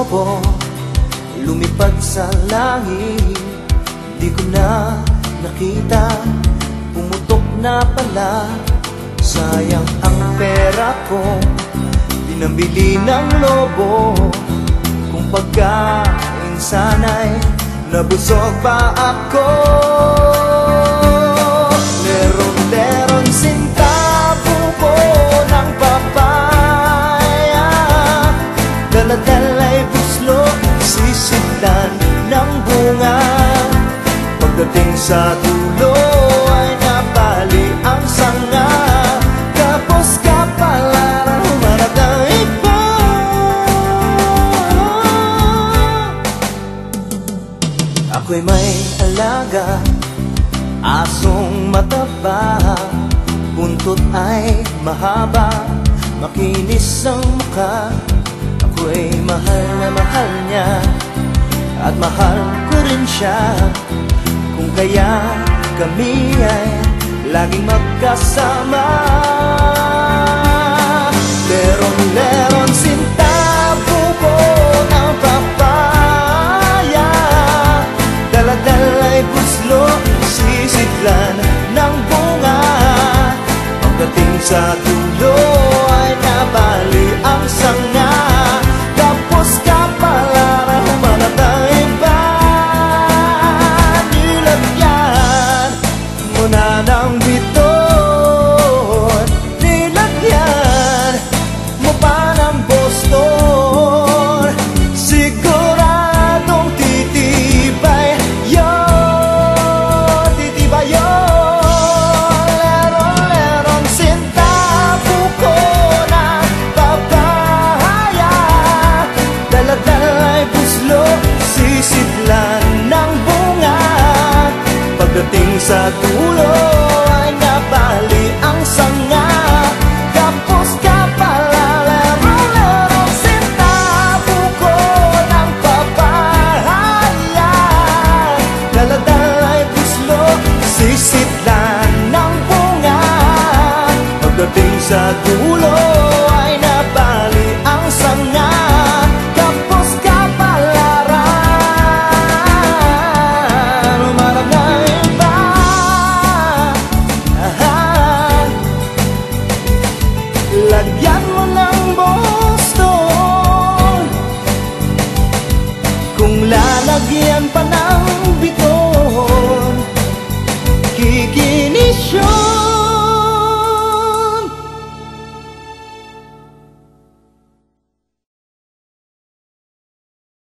lobo Lumipad sa langit. Di ko na nakita Pumutok na pala. Sayang ang pera ko Pinambili ng lobo. Kung pagkain sana'y Nabusog pa ako buslo Sisidlan ng bunga. Pagdating sa dulo ay napali ang sanga. Tapos kapalaran humarap ng iba Ako'y may alaga Asong mataba. Buntot ay mahaba Makinis ang mukha Ako'y mahal na mahal niya. At mahal ko rin siya. Kung kaya kami ay Laging magkasama. Leron-leron sinta mo Pagdating sa dulo ay nabali ang sanga. Tapos kapalaran Umarap na iba Ah, Lagyan mo ng Boston Kung lalagyan pa ng